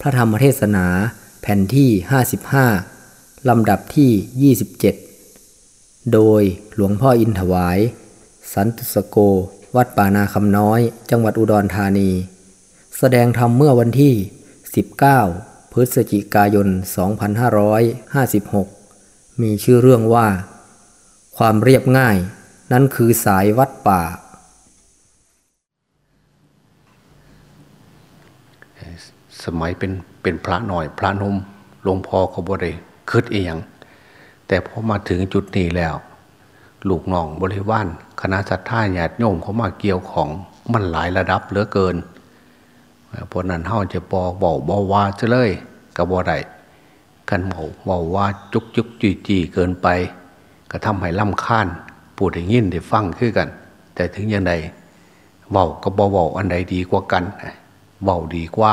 พระธรรมเทศนาแผ่นที่ 55 ลำดับที่ 27 โดยหลวงพ่ออินถวาย สันตุสโก วัดป่านาคำน้อย จังหวัดอุดรธานี แสดงธรรมเมื่อวันที่ 19 พฤศจิกายน 2556 มีชื่อเรื่องว่า ความเรียบง่าย นั่นคือสายวัดป่า สมัยเป็นเป็นพระหน่อย พระนมหลวงพ่อเขาบ่ได้คิดเองแต่พอมาถึงจุดนี้แล้ว ลูกน้องบริวารคณะสัตยาญาติโยมเขามาเกี่ยวของมันหลายระดับเหลือเกินเพราะนั้นเฮาจะบอบอกบอว่าจะเลยกับบ่ได้กันบอกบอกว่าจุกจุกจีจีเกินไป ก็ทำให้ล่ำค้านปูดให้ยินได้ฟังขึ้นกัน แต่ถึงยังไงเบาก็บอเบาอันใดดีกว่ากันเบาดีกว่า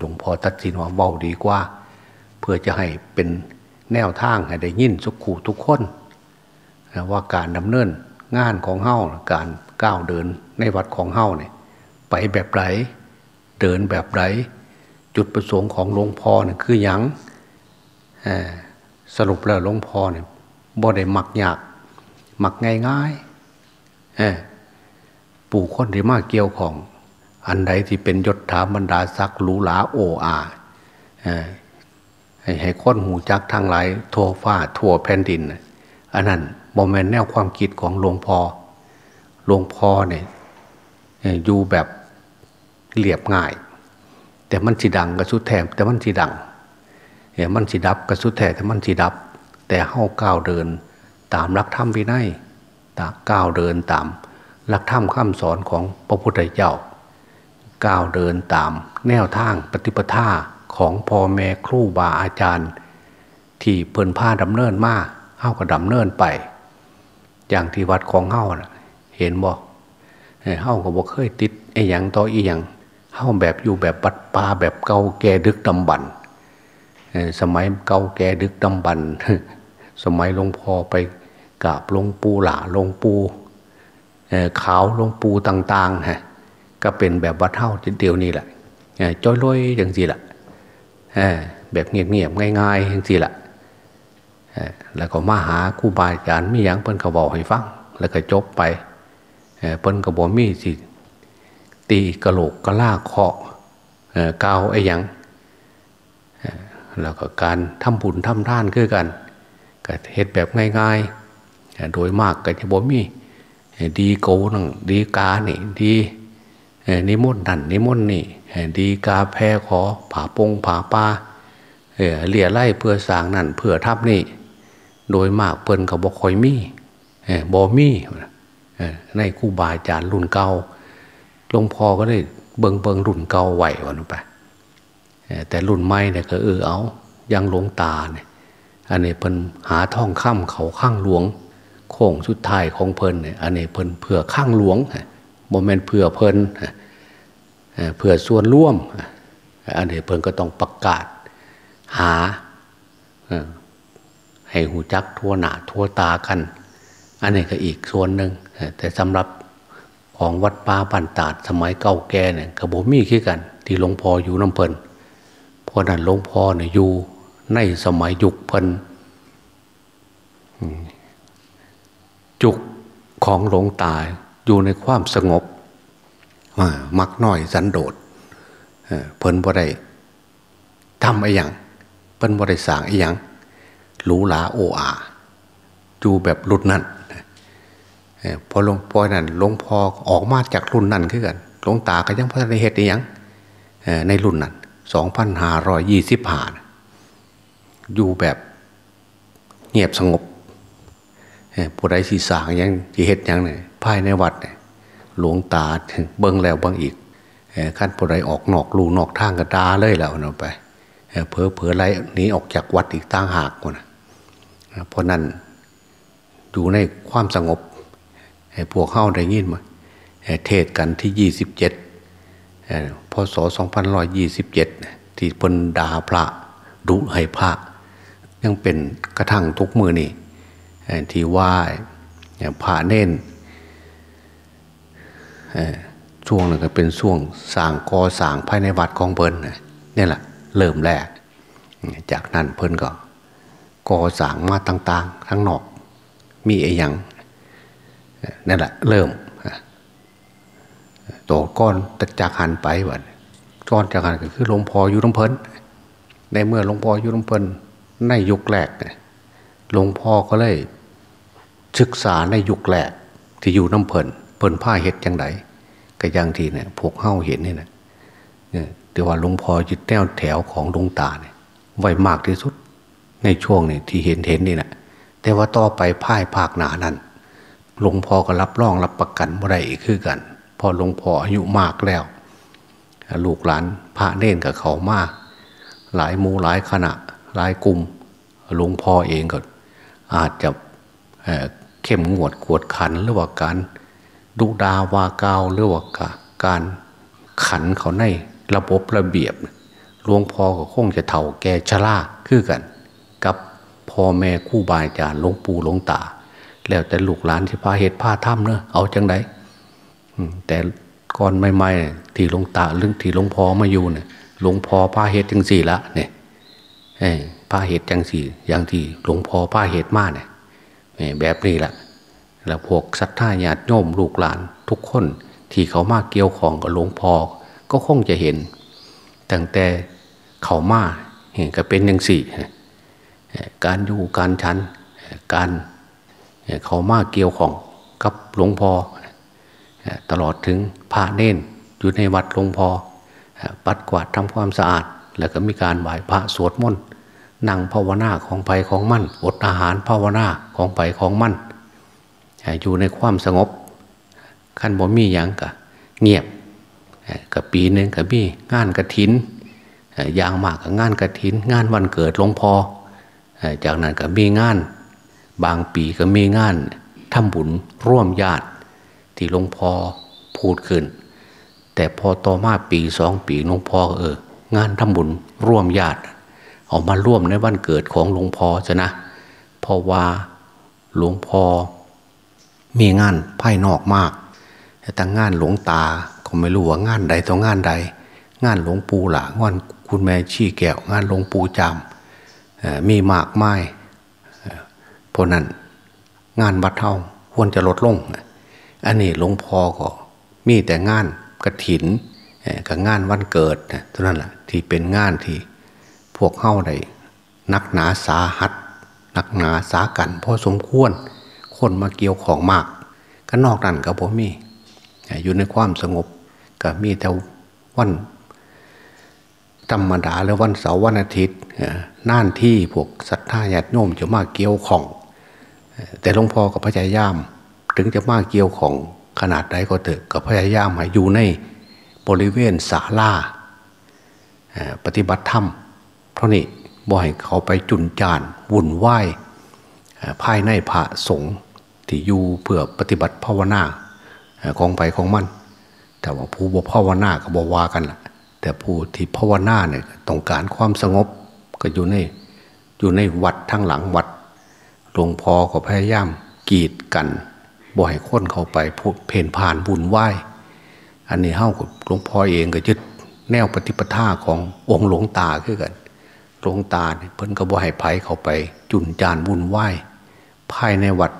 หลวงพ่อตัดสินว่าเบาดีกว่า เพื่อจะให้เป็นแนวทางให้ได้ยินสุขูทุกคนว่าการดำเนินงานของเฮ้าการก้าวเดินในวัดของเฮ้าเนี่ยไปแบบไหนเดินแบบไหนจุดประสงค์ของหลวงพ่อเนี่ยคืออยังสรุปแล้วหลวงพ่อเนี่ยบ่ได้หมักยากหมักง่ายง่ายปู่คนที่มากเกี่ยวของ อันใดที่เป็นยศถาบรรดาศักดิ์หรูหราโออาให้ให้คนหูจักทางหลายทั่วฟ้าทั่วแผ่นดิน อันนั้นโมเมนแนวความคิดของหลวงพ่อหลวงพ่อเนี่ยอยู่แบบเรียบง่าย แต่มันสีดังกระสุดแถมแต่มันสีดังเห็นมันสีดับกระสุดแถมแต่มันสีดับ แต่เฮ้าก้าวเดิน ตามรักธรรมวินัยตาก้าวเดินตามหลักธรรมคำสอนของพระพุทธเจ้า ก้าวเดินตาม แนวทางปฏิปทาของพ่อแม่ครูบาอาจารย์ ที่เพิ่นผ้าดำเนินมาเฮ้าก็ดำเนินไป อย่างที่วัดของเฮ้าเห็นบอกเฮ้าก็บอกเคยติดไอ้ยังต่ออีหยังเฮ้าแบบอยู่แบบปัดปลาแบบเก่าแก่ดึกดำบรรสมัยเก่าแก่ดึกดำบรรสมัยหลวงพ่อไปกราบหลวงปู่หล่าหลวงปู่ขาวหลวงปู่ต่างๆฮะ ก็เป็นแบบวัดเท่าเดียวนี่แหละจ้อยลอยอย่างสิแหละแบบเงียบๆง่ายๆอย่างสิแหละแล้วก็มาหาครูบาอาจารย์มีอย่างเพิ่นก็บอกให้ฟังแล้วก็จบไปเพิ่นก็บอกมีสิตีกระโหลกกระลาเคาะกาวไอ้ยังแล้วก็การทำบุญทำท่านคือกันก็เฮ็ดแบบง่ายๆโดยมากก็จะบอกมีดีโกนั่งดีกานี่ดี นิมนต์นั่นนิมนต์นี่ดีกาแพ้ขอผาปงผาปาเลี่ยไล่เพื่อสางนั่นเพื่อทับนี่ โดยมากเพิ่นกับบกคอยมีบอมีในคู่บาอาจารย์รุ่นเก่าหลวงพ่อก็ได้เบิงเบิงรุ่นเก่าไหววันไปแต่รุ่นใหม่เนี่ยก็เออเอายังหลวงตาเนี่ยอันนี้เพิ่นหาท่องค่ำเขาข้างหลวง โค้งสุดท้ายของเพิ่นเนี่ยอันนี้เพิ่นเผื่อข้างหลวงโมเมนต์เผื่อเพิ่น เผื่อส่วนร่วมอันนี้เพิ่นก็ต้องประกาศหาให้หูจักทั่วหนาทั่วตากัน อันนี้ก็อีกส่วนหนึ่งแต่สำหรับของวัดป่าบันตาดสมัยเก่าแก่เนี่ยกระโบมีขึ้นกัน ที่หลวงพ่ออยู่น้ำเพลินเพราะนั้นหลวงพ่อเนี่ยอยู่ในสมัยยุคเพลินจุกของหลวงตาอยู่ในความสงบ มักน้อยสันโดษเพิ่นบ่ได้ทำอะไรอย่างเพิ่นบ่ได้สร้างอะไรอย่างหรูหราโออาอยู่แบบรุ่นนั้นพอหลวงพ่อนั่นหลวงพ่อออกมาจากรุ่นนั้นขึ้นกันหลวงตาก็ยังพัฒนาเหตุอย่างในรุ่นนั้นสองพันห้าร้อยยี่สิบห้าอยู่แบบเงียบสงบผู้ใดสีสางยังจีเหตุยังเนี่ยภายในวัดเนี่ย หลวงตาเบิ้งแล้วบางอีกขั้นผู้ใดออกนอกลูนอกทางกระดาเลยแล้วเนะไปเพอเพอไรหนีออกจากวัดอีกตั้งหากคนนะเพราะนั้นอยู่ในความสงบพวกเข้าได้ยินมาเทศกันที่ยี่สิบเจ็ดพศสองพันร้อยยี่สิบเจ็ดที่พนดาพระดุให้พระ ยังเป็นกระทั่งทุกมือนี่ที่ว่าพระเน้น ช่วงนึงก็เป็นช่วงสางกอสางภายในวัดของเบิร์นนี่แหละเริ่มแรก จากนั้นเพิ่นก็กอสางมาต่าง ๆ ทั้งนอก มีไอ้ยังนั่นแหละเริ่มโตก้อนตจากหันไปวัดก้อนจากหันก็คือหลวงพ่ออยู่น้ำเพลินในเมื่อหลวงพ่ออยู่น้ำเพลินในยุคแรกหลวงพ่อก็เลยศึกษาในยุคแรกที่อยู่น้ำเพลิน เพลินผ้าเห็ดจังไดก็ยังทีเนี่ยพวกเฮ้าเห็นนี่นะเนี่ยแต่ว่าหลวงพ่อยึดแนวแถวของดวงตาเนี่ยไวมากที่สุด ในช่วงนี้ที่เห็นเห็นนี่นะแต่ว่าต่อไปพ่ายภาคหนานั้นหลวงพ่อก็รับรองรับประกันบ่ได้อีกคือกันพอหลวงพ่ออายุมากแล้ว ลูกหลานพระเน่นกับเขามาก หลายมูหลายขณะหลายกลุ่มหลวงพ่อเองก็อาจจะเข้มงวดกวดขันหรือว่าการ ดุดาวากาวหรือว่าการขันเขาในระบบระเบียบหลวงพ่อก็คงจะเถ่าแก่ชราคือกัน กับพ่อแม่คู่บายจารหลวงปู่หลวงตา แล้วแต่ลูกหลานที่พาเหตุพาถ้ำเนอะเอาจังไดแต่ก่อนใหม่ๆที่หลวงตาเรื่องที่หลวงพ่อมาอยู่เนี่ยหลวงพ่อพาเหตุจังสี่ละเนี่ยพาเหตุจังสี่ อย่างที่หลวงพ่อพาเหตุมาเนี่ยแบบนี้แหละ แล้วพวกศรัทธาญาติโยมลูกหลานทุกคนที่เขามาเกี่ยวของกับหลวงพ่อก็คงจะเห็น ตั้งแต่เขามาเห็นก็เป็นอย่างสี่การอยู่การชันการเขามาเกี่ยวของกับหลวงพ่อตลอดถึงพระเน้นอยู่ในวัดหลวงพ่อปัดกวาดทำความสะอาด แล้วก็มีการไหว้พระสวดมนต์นั่งภาวนาของไปของมั่นอดอาหารภาวนาของไปของมั่น อยู่ในความสงบขั้นบ่มีอย่างกะเงียบกับปีหนึ่งกับมีงานกระถินอย่างมากกับงานกระถิน งานวันเกิดหลวงพ่อจากนั้นก็มีงาน บางปีก็มีงานทำบุญร่วมญาติที่หลวงพ่อพูดขึ้น แต่พอต่อมาปีสองปีหลวงพ่อเอองานทำบุญร่วมญาติออกมาร่วมในวันเกิดของหลวงพ่อจะนะเพราะว่าหลวงพ่อ มีงานภายนอกมากแต่งานหลวงตาก็ไม่รู้ว่างานใดต่องานใด งานหลวงปู่ละงานคุณแม่ชี้แก้วงานหลวงปู่จำมีมากไม้เพราะนั้นงานวัดเท่าควรจะลดลงอันนี้หลวงพ่อก็มีแต่งานกระถินกับงานวันเกิดเท่านั้นแหละที่เป็นงานที่พวกเข้าได้นักหนาสาหัสนักหนาสากันพอสมควร คนมาเกี่ยวของมากก็นอกนั้นก็บ่มี อยู่ในความสงบก็มีแต่วันธรรมดาแล้ววันเสาร์วันอาทิตย์น่านที่พวกศรัทธาญาติโยมจะมาเกี่ยวของ แต่หลวงพ่อกับพระยายาม ถึงจะมาเกี่ยวของขนาดใดก็เถอะกับพระยายามให้อยู่ในบริเวณศาลาปฏิบัติธรรม เพราะนี่บ่อยเขาไปจุนจานวุ่นวายภายในพระสงฆ์ ที่อยู่เพื่อปฏิบัติภาวนาของไปของมัน แต่ว่าผู้บภาวนาก็บวากันละแต่ผู้ที่ภาวนาเนี่ยต้องการความสงบก็อยู่ในอยู่ในวัดทั้งหลังวัดหลวงพ่อก็พยายามกีดกันบ่อยค้นเข้าไปพูดเพนผ่านบุญไหวอันนี้เฮ้ากับหลวงพ่อเองก็ยึดแนวปฏิปทาขององค์หลวงตาขึ้นกันหลวงตาเนี่ยเพิ่นก็บ่ให้ไผเข้าไป จุนจานบุญไหวภายในวัด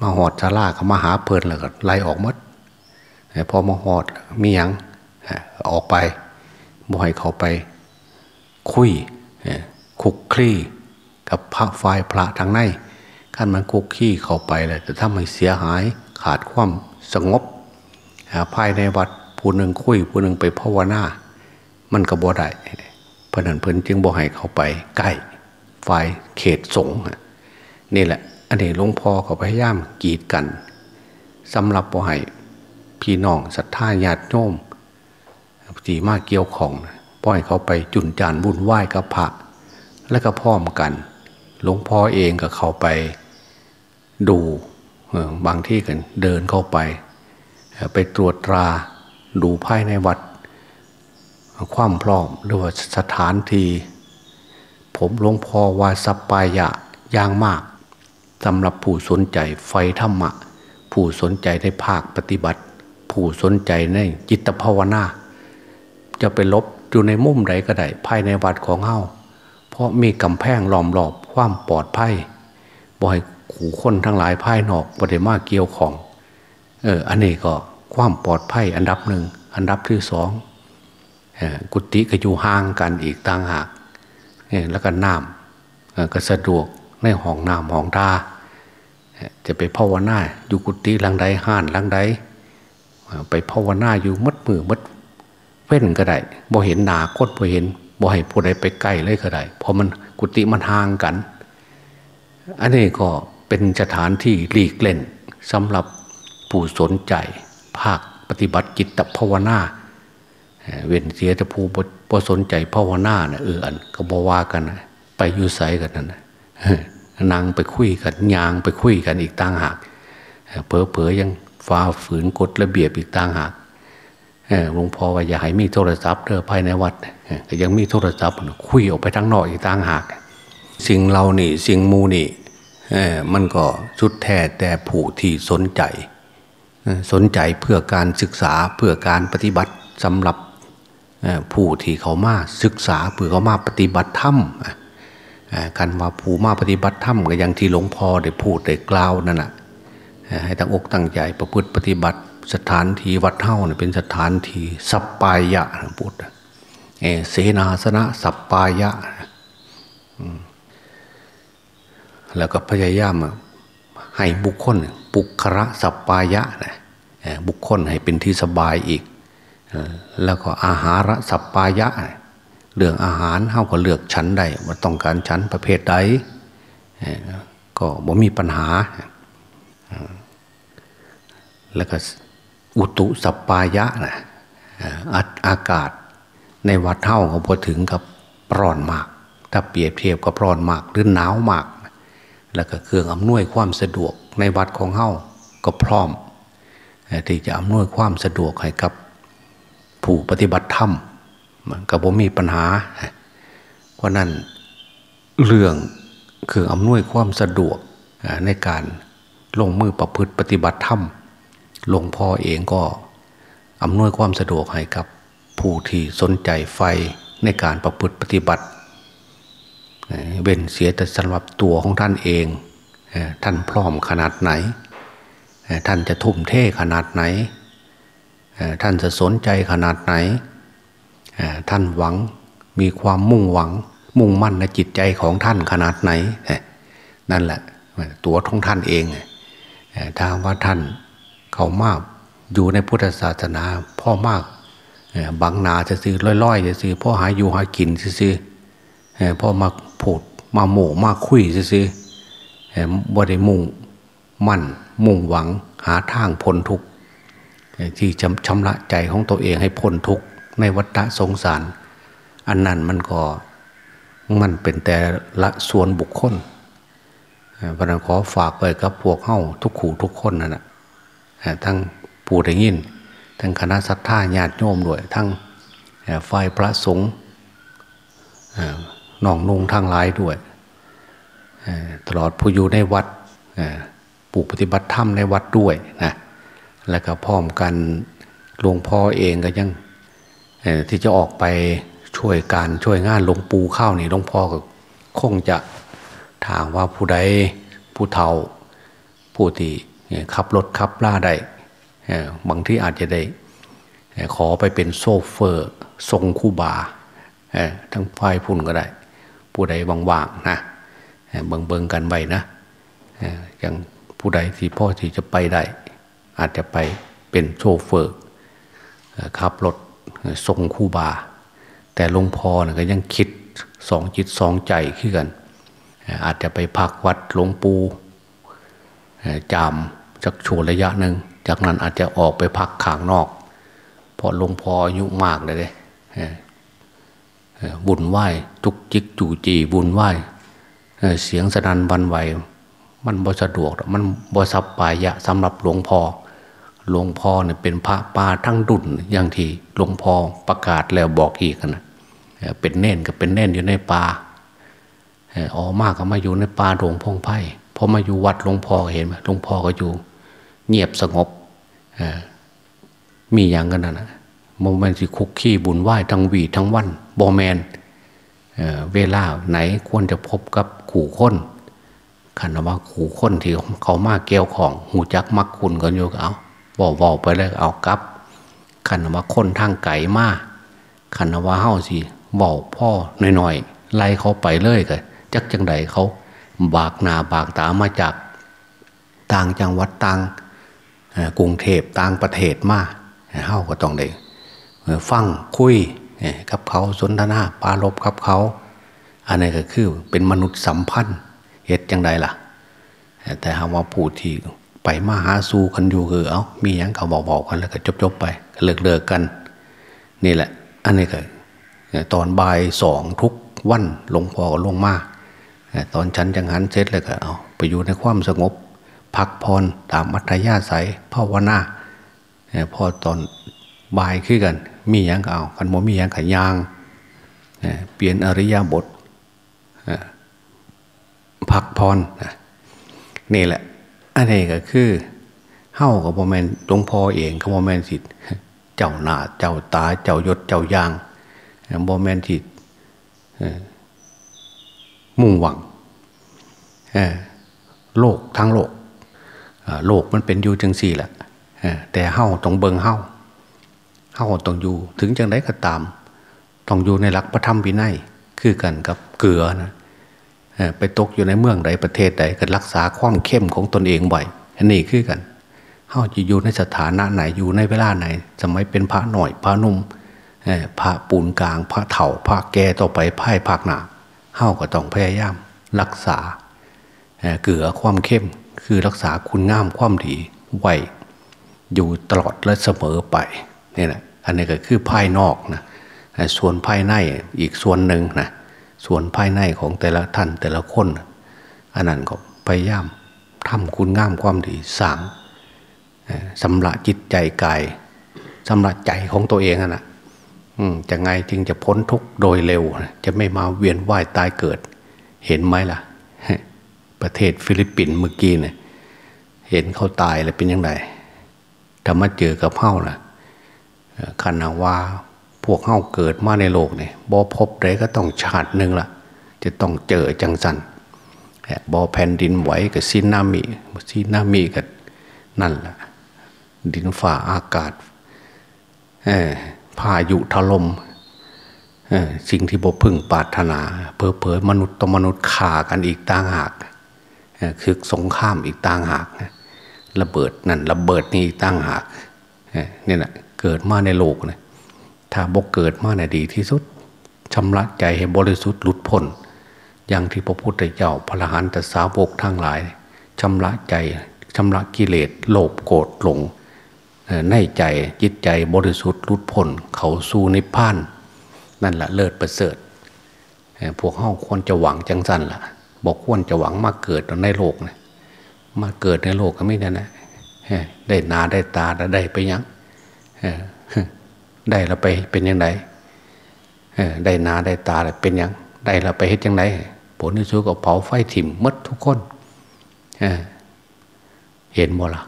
มาหอดชาลาเขามาหาเพลินแล้วก็ไล่ออกมดพอมาหอดมียังออกไปบ่อยเขาไป คุยคุกคลี่กับพระไฟพระทางในขั้นมันคุกขี้เข้าไปเลยจะทำให้เสียหายขาดความสงบภายในวัดผู้หนึ่งคุยผู้หนึ่งไปภาวนามันก็บ่ได้เพราะนั้นเพิ่นจึงบ่ให้เขาไปใกล้ไฟเขตสงฆ์นี่แหละ อันนี้หลวงพ่อเขาพยายามกีดกันสำหรับบ่ให้พี่น้องศรัทธาญาติโยมจีมาเกี่ยวของปล่อยเขาไปจุนจานบุญไหว้กับพระและก็พร้อมกัน หลวงพ่อเองก็เข้าไปดูบางที่กันเดินเข้าไป ไปตรวจตราดูภายในวัด ความพร้อมหรือว่าสถานที่ ผมหลวงพ่อว่าสัปปายะอย่างมาก สำหรับผู้สนใจไฟธรรมะ ผู้สนใจในภาคปฏิบัติ ผู้สนใจในจิตภาวนา จะไปลบอยู่ในมุมใดก็ได้ภายในวัดของเฮาเพราะมีกำแพงล้อมรอบความปลอดภัยบ่ให้ขู่คนทั้งหลายภายนอกบ่ได้มาเกี่ยวของเอออันนี้ก็ความปลอดภัยอันดับหนึ่งอันดับที่สองกุฏิก็อยู่ห่างกันอีกต่างหากแล้วก็น้ำก็สะดวก ในห้องน้ำห้องตาจะไปภาวนาอยู่กุฏิหลังใดห้านหลังใดไปภาวนาอยู่มัดมือมัดเว้นก็ได้บ่เห็นหนาคดบ่เห็นบ่ให้ผู้ใดไปใกล้เลยก็ได้เพราะมันกุฏิมันห่างกัน อันนี้ก็เป็นสถานที่หลีกเล่นสำหรับผู้สนใจ ภาคปฏิบัติจิตภาวนาเว้นเสียแต่ผู้บ่สนใจภาวนาเนี่ยเอออันก็บว่ากันไปอยู่ใสกันนั่นน นางไปคุยกันยางไปคุยกันอีกต่างหากเผลอๆยังฝ่าฝืนกฎระเบียบอีกต่างหากหลวงพ่อว่าอย่าให้มีโทรศัพท์เธอภายในวัดก็ยังมีโทรศัพท์คุยออกไปทั้งนอกอีกต่างหาก สิ่งเรานี่สิ่งมูนี่มันก็ชุดแท้แต่ผู้ที่สนใจ สนใจเพื่อการศึกษาเพื่อการปฏิบัติสำหรับผู้ที่เขามาศึกษาเพื่อเขามาปฏิบัติธรรม กันว่าผู้มาปฏิบัติธรรมก็อย่างที่หลวงพ่อได้พูดได้กล่าวนั่นแหะให้ตั้งอกตั้งใจประพฤติปฏิบัติสถานที่วัดเท่าเนี่ยเป็นสถานที่สัปปายะพูดเสนาสนะสัปปายะ แล้วก็พยายามให้บุคคลปุคระสัปปายะนะบุคคลให้เป็นที่สบายอีก แล้วก็อาหารสัปปายะ เรื่องอาหารเท่ากับเลือกชั้นใดว่าต้องการชั้นประเภทใดก็บ่มีปัญหา แล้วก็อุตุสัปายะนะอากาศในวัดเท่าก็พอถึงกับร้อนมาก ถ้าเปรียบเทียบกับร้อนมากหรือหนาวมาก แล้วก็เครื่องอำนวยความสะดวกในวัดของเฮาก็พร้อมที่จะอำนวยความสะดวกให้กับผู้ปฏิบัติธรรม ก็บ่มีปัญหา เพราะนั้นเรื่องคืออำนวยความสะดวกในการลงมือประพฤติปฏิบัติธรรมหลวงพ่อเองก็อำนวยความสะดวกให้กับผู้ที่สนใจไฟในการประพฤติปฏิบัติเว้นเสียแต่สำหรับตัวของท่านเอง ท่านพร้อมขนาดไหน ท่านจะทุ่มเทขนาดไหน ท่านจะสนใจขนาดไหน ท่านหวังมีความมุ่งหวัง มุ่งมั่นในจิตใจของท่านขนาดไหน นั่นแหละตัวของท่านเองถ้าว่าท่านเขามากอยู่ในพุทธศาสนาพ่อมากบางนาจะซื้อล่อยๆจะซื้อพ่อหาอยู่หากินซื้อพ่อมาผูดมาโม่มาคุยซื้อบ่ได้มุ่งมั่นมุ่งหวังหาทางพ้นทุกข์ที่ชำชำระใจของตัวเองให้พ้นทุกข์ ในวัฏสงสาร อันนั้นมันก็มันเป็นแต่ละส่วนบุคคลพระนขอฝากไปกับพวกเข้าทุกขู่ทุกคนนั่นแหะทั้งปู่ได้ยิน ทั้งคณะสัตยาญาติโยมด้วย ทั้งฝ่ายพระสงฆ์น้องนุงทั้งหลายด้วย ตลอดผู้อยู่ในวัดปู่ปฏิบัติธรรมในวัดด้วยนะแล้วก็พร้อมกันหลวงพ่อเองก็ยัง ที่จะออกไปช่วยการช่วยงานหลวงปู่ข้าวนี่หลวงพ่อก็คงจะถามว่าผู้ใดผู้เฒ่าผู้ที่ขับรถขับล่าได้บางที่อาจจะได้ขอไปเป็นโซเฟอร์ทรงคู่บาทั้งไฟพุ่นก็ได้ ผู้ใดว่างๆนะเบิ่งเบิงกันไว้นะอย่างผู้ใดที่พ่อที่จะไปได้ อาจจะไปเป็นโชเฟอร์ขับรถ ทรงคู่บา แต่หลวงพ่อนะก็ยังคิดสองจิตสองใจขึ้นกัน อาจจะไปพักวัดหลวงปู่จามสักช่วงระยะหนึ่ง จากนั้นอาจจะออกไปพักขางนอก พอหลวงพ่ออายุมากเลยเลยบุญไหวจุกจิกจู่จีบุญไหวเสียงสนันบันไหวมันบ่สะดวก มันบ่สับปายะสำหรับหลวงพ่อ หลวงพ่อเนี่ยเป็นพระป่าทั้งดุนอย่างที่หลวงพ่อประกาศแล้วบอกอีกนะเป็นเน่นกับเป็นเน่นอยู่ในป่าอ๋อมากก็มาอยู่ในป่าหลวงพงไพ่พอมาอยู่วัดหลวงพ่อเห็นไหมหลวงพ่อก็อยู่ เงียบสงบมีอย่างกันนะโมเมนต์สิคุกขี้บุญไหว้ทั้งวีทั้งวันบอแมนเเวลาไหนควรจะพบกับขู่ค้นขันว่าขู่ค้นที่เขามากเกี่ยวของหูจักมักคุณกันอยู่เอา บอกบอกไปเลยเอากลับขันว่าคนทางไก่มาขันว่าเฮ้าสิบอกพ่อหน่อยๆไล่เขาไปเลยกันจักจังใดเขาบากนาบากตามาจาก ต่างจังหวัดต่างกรุงเทพต่างประเทศมาเฮ้าก็ต้องได้ฟังคุยกับเขาสนทนาปาลบกับเขา อันนี้ก็คือเป็นมนุษย์สัมพันธ์เหตุจังใดล่ะ แต่หาว่าผู้ที่ ไปมาหาสู่กันอยู่คือเอามีอย่างเขาบอกๆกันแล้วก็จบๆไปเลิกเลิกกัน นี่แหละ อันนี้ก็ตอนบ่ายสองทุกวันหลวงพ่อก็ลงมาตอนฉันจังหันเสร็จเลยก็เอาไปอยู่ในความสงบ พักพรตามอัธยาศัยภาวนาพอตอนบ่ายขึ้นกัน มีอย่างก็เอาคันโมมีอย่างขยางเปลี่ยนอริยบทพักพรนี่แหละ อันนี้ก็คือเฮ้ากับโมเมนหลวงพ่อเองกับโมเมนสิเจ้าหน้าเจ้าตาเจ้ายศเจ้ายางโมเมนสิมุ่งหวังโลกทั้งโลกโลกมันเป็นอยู่จังสี่แหละแต่เฮ้าต้องเบิงเฮ้าเฮ้าต้องอยู่ ถึงจังไดก็ตาม ต้องอยู่ในหลักพระธรรมวินัยคือกันกับเกลือนะ ไปตกอยู่ในเมืองใดประเทศใดก็รักษาความเข้มของตนเองไว้อันนี้คือกันเฮ้าจะอยู่ในสถานะไหนอยู่ในเวลาไหน สมัยเป็นพระหน่อยพระนุ่มพระปูนกลาง พระเถ่าพระแก่ต่อไปพ่ภาคหนาเฮ้าก็ต้องพยายาม รักษาเกลือความเข้มคือรักษาคุณงามความดีไว้อยู่ตลอดและเสมอไปนี่แหละอันนี้ก็คือภายนอกนะส่วนภายในอีกส่วนหนึ่งนะ ส่วนภายในของแต่ละท่านแต่ละคนอันนั้นก็พยายามทำคุณงามความดีสร้างสำละจิตใจกายสำละใจของตัวเองนะจะไงจึงจะพ้นทุกข์โดยเร็ว จะไม่มาเวียนว่ายตายเกิด เห็นไหมล่ะ ประเทศฟิลิปปินส์เมื่อกี้เนี่ยเห็นเขาตายแล้วเป็นยังไงแต่มาเจอกับเฮ้าล่ะขันาว่า พวกเฮ้าเกิดมาในโลกเนี่ยบอพบเลยก็ต้องชาติหนึ่งละจะต้องเจอจังสันบอแผ่นดินไหวกับซินามิซินามิกับนั่นแหละดินฝ่าอากาศพายุถล่มสิ่งที่บอพึ่งปาถนาเพอเพอมนุษย์ต่อมนุษย์ขากันอีกต่างหากคือสงครามอีกต่างหากระเบิดนั่นระเบิดนี่อีกต่างหากนี่แหละเกิดมาในโลกนะ ถ้าบกเกิดมาในดีที่สุดชำระใจให้บริสุทธิ์หลุดพ้นอย่างที่พระพุทธเจ้าพระหันตสาวกทั้งหลายชำระใจชำระกิเลสโลภโกรธหลงในใจจิตใจบริสุทธิ์หลุดพ้นเขาสู่นิพพาน นั่นแหละเลิศประเสริฐพวกเฮาควรจะหวังจังสันละ่ะ บอกควรจะหวังมาเกิดในโลกนะมาเกิดในโลกก็ไม่ได้นะได้นาได้ตาได้ไปยัง ได้เราไปเป็นยังไงได้นาได้ตาเป็นยังได้เราไปเฮ็ดยังไงผลที่สุดก็เผาไฟถิ่มมัดทุกคนเห็นบ่ละ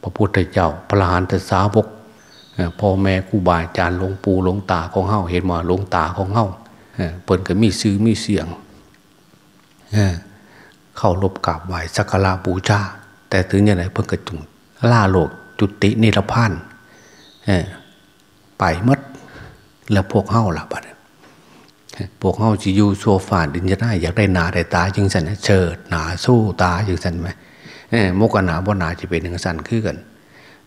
พระพุทธเจ้าพระหานตสาวกพ่อแม่ครูบาอาจารย์หลวงปู่หลวงตาของเฮาเห็นมาหลวงตาของเฮาเปิ่นก็มีซื้อมีเสียงเข้ารบกราบไหว้สักการะบูชาแต่ถึงยังไงเพิ่งกระจุงล่าโลกจุตินิรพาน ไปมดแล้วพวกเฮาล่ะบัดพวกเฮาจะอยู่โซฟาดินจะได้อยากได้หนาได้ตาจึงสันเชิดหนาสู้ตาจึงสันไหมมกหนาบ่หนาจะเป็นหนึ่งสันคือกัน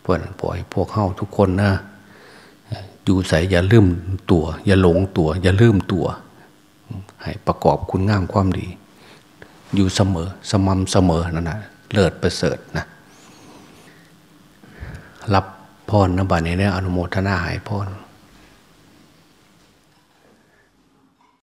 พวกปล่อยพวกเฮาทุกคนนะอยู่ใส่อย่าลืมตัว อย่าหลงตัว อย่าลืมตัว ให้ประกอบคุณงามความดี อยู่เสมอสม่ำเสมอนั่นนะเลิศประเสริฐนะรับ พรนะบัดนี้เนี่ยอนุโมทนาให้พร